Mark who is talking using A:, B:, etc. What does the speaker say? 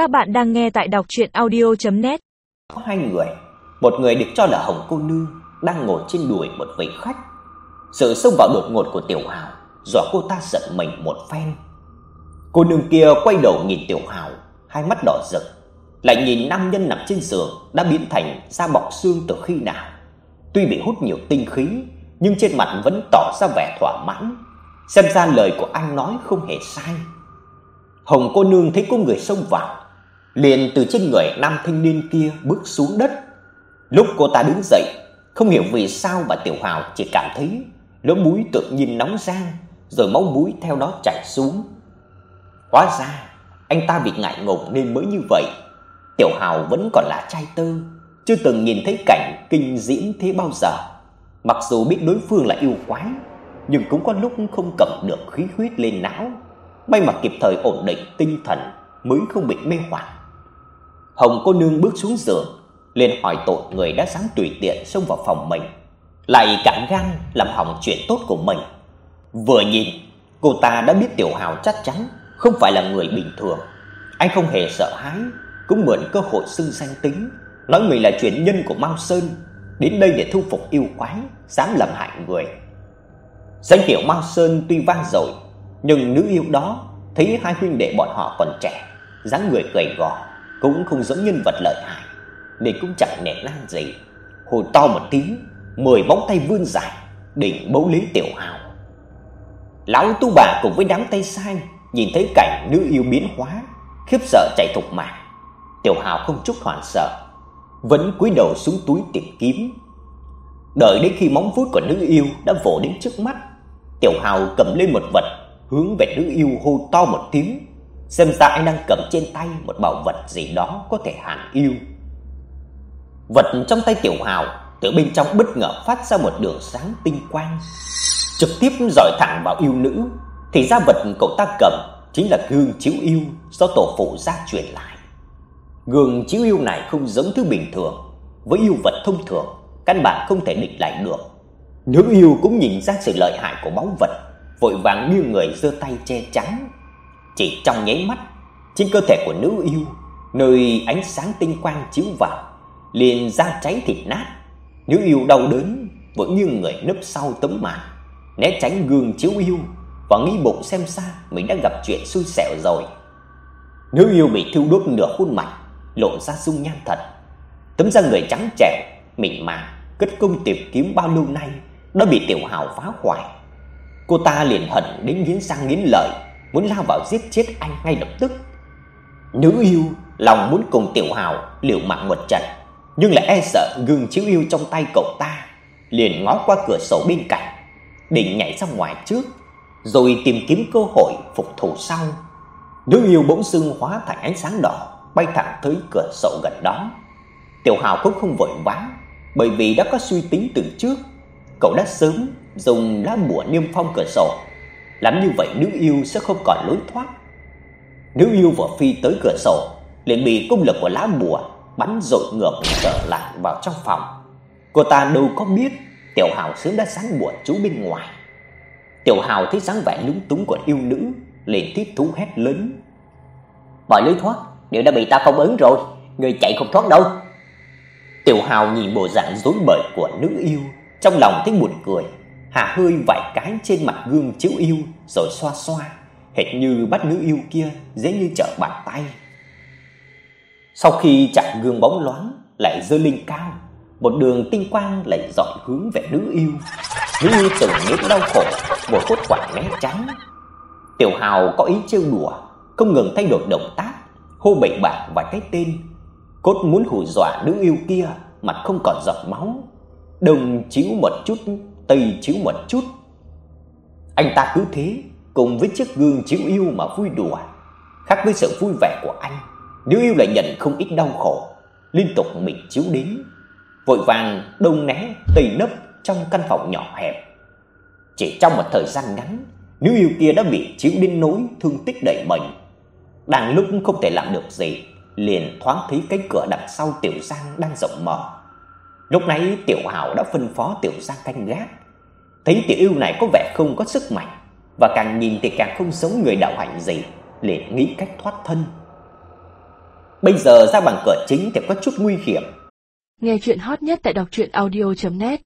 A: Các bạn đang nghe tại đọc audio net
B: Có hai người, một người được cho là Hồng cô nương đang ngồi trên đùi một vị khách. Sự xông vào đột ngột của Tiểu Hào dọa cô ta giật mình một phen. Cô nương kia quay đầu nhìn Tiểu Hào, hai mắt đỏ rực, lại nhìn nam nhân nằm trên giường đã biến thành da bọc xương từ khi nào. Tuy bị hút nhiều tinh khí, nhưng trên mặt vẫn tỏ ra vẻ thỏa mãn. Xem ra lời của anh nói không hề sai. Hồng cô nương thấy có người xông vào, liền từ trên người nam thanh niên kia bước xuống đất. Lúc cô ta đứng dậy, không hiểu vì sao bà Tiểu Hào chỉ cảm thấy lỗ mũi tự nhiên nóng rang, rồi máu mũi theo đó chảy xuống. Hóa ra, anh ta bị ngại ngùng nên mới như vậy. Tiểu Hào vẫn còn là trai tơ, chưa từng nhìn thấy cảnh kinh diễm thế bao giờ. Mặc dù biết đối phương là yêu quái, nhưng cũng có lúc không cầm được khí huyết lên não. May mà kịp thời ổn định tinh thần mới không bị mê hoặc. Hồng cô nương bước xuống giường, liền hỏi tội người đã dám tùy tiện xông vào phòng mình, lại cản gan làm hỏng chuyện tốt của mình. Vừa nhìn, cô ta đã biết Tiểu Hào chắc chắn không phải là người bình thường. Anh không hề sợ hãi, cũng mượn cơ hội xưng danh tính, nói mình là truyền nhân của Mao Sơn, đến đây để thu phục yêu quái, dám làm hại người. Danh hiệu Mao Sơn tuy vang dội, nhưng nữ yêu đó thấy hai huynh đệ bọn họ còn trẻ, dáng người gầy gò, cũng không giống nhân vật lợi hại, nên cũng chẳng nể nang gì. Hồ to một tiếng, mười bóng tay vươn dài, định bấu lấy Tiểu Hào. Lão tu bà cùng với đám tay sai nhìn thấy cảnh nữ yêu biến hóa, khiếp sợ chạy thục mạng. Tiểu Hào không chút hoảng sợ, vẫn cúi đầu xuống túi tìm kiếm. Đợi đến khi móng vuốt của nữ yêu đã vồ đến trước mắt, Tiểu Hào cầm lên một vật, hướng về nữ yêu hô to một tiếng, xem ra anh đang cầm trên tay một bảo vật gì đó có thể hàn yêu. Vật trong tay Tiểu Hào từ bên trong bất ngờ phát ra một đường sáng tinh quang, trực tiếp dọi thẳng vào yêu nữ. Thì ra vật cậu ta cầm chính là gương chiếu yêu do tổ phụ gia truyền lại. Gương chiếu yêu này không giống thứ bình thường, với yêu vật thông thường, căn bản không thể địch lại được. Nữ yêu cũng nhìn ra sự lợi hại của báu vật, vội vàng nghiêng người giơ tay che chắn. Chỉ trong nháy mắt, trên cơ thể của nữ yêu, nơi ánh sáng tinh quang chiếu vào, liền da cháy thịt nát. Nữ yêu đau đớn, vẫn nghiêng người nấp sau tấm màn, né tránh gương chiếu yêu và nghĩ bụng xem xa mình đã gặp chuyện xui xẻo rồi. Nữ yêu bị thiêu đốt nửa khuôn mặt, lộ ra dung nhan thật. Tấm da người trắng trẻo, mịn màng, cất công tìm kiếm bao lâu nay đã bị Tiểu Hào phá hoại. Cô ta liền hận đến nghiến răng nghiến lợi, muốn lao vào giết chết anh ngay lập tức. Nữ yêu lòng muốn cùng Tiểu Hào liều mạng một trận, nhưng lại e sợ gương chiếu yêu trong tay cậu ta, liền ngó qua cửa sổ bên cạnh, định nhảy ra ngoài trước, rồi tìm kiếm cơ hội phục thù sau. Nữ yêu bỗng dưng hóa thành ánh sáng đỏ, bay thẳng tới cửa sổ gần đó. Tiểu Hào cũng không vội vã, bởi vì đã có suy tính từ trước, cậu đã sớm dùng lá bùa niêm phong cửa sổ, làm như vậy nữ yêu sẽ không còn lối thoát. Nữ yêu vừa phi tới cửa sổ, liền bị công lực của lá bùa bắn dội ngược trở lại vào trong phòng. Cô ta đâu có biết Tiểu Hào sớm đã sáng bùa chú bên ngoài. Tiểu Hào thấy dáng vẻ lúng túng của yêu nữ, liền tiếp thú hét lớn: "Mọi lối thoát đều đã bị ta phong ấn rồi, người chạy không thoát đâu." Tiểu Hào nhìn bộ dạng rối bời của nữ yêu, trong lòng thấy buồn cười, hạ hơi vài cái trên mặt gương chiếu yêu rồi xoa xoa, hệt như bắt nữ yêu kia dễ như trở bàn tay. Sau khi chạm gương bóng loáng lại giơ lên cao, một đường tinh quang lại dọi hướng về nữ yêu. Nữ yêu từng nếm đau khổ, một phút quả né tránh. Tiểu Hào có ý trêu đùa, không ngừng thay đổi động tác, hô bậy bạ vài cái tên, cốt muốn hù dọa nữ yêu kia, mặt không còn giọt máu, đồng chiếu một chút, tây chiếu một chút. Anh ta cứ thế, cùng với chiếc gương chiếu yêu mà vui đùa, khác với sự vui vẻ của anh, nếu yêu lại nhận không ít đau khổ, liên tục mình chiếu đến, vội vàng đông né tây nấp trong căn phòng nhỏ hẹp. Chỉ trong một thời gian ngắn, nữ yêu kia đã bị chiếu đến nỗi thương tích đầy mình. Đang lúc không thể làm được gì, liền thoáng thấy cánh cửa đằng sau Tiểu Giang đang rộng mở. Lúc nãy Tiểu Hạo đã phân phó Tiểu Giang canh gác. Thấy tiểu yêu này có vẻ không có sức mạnh và càng nhìn thì càng không giống người đạo hạnh gì, liền nghĩ cách thoát thân. bây giờ ra bằng cửa chính thì có chút nguy hiểm.
A: Nghe chuyện hot nhất tại đọc truyện audio net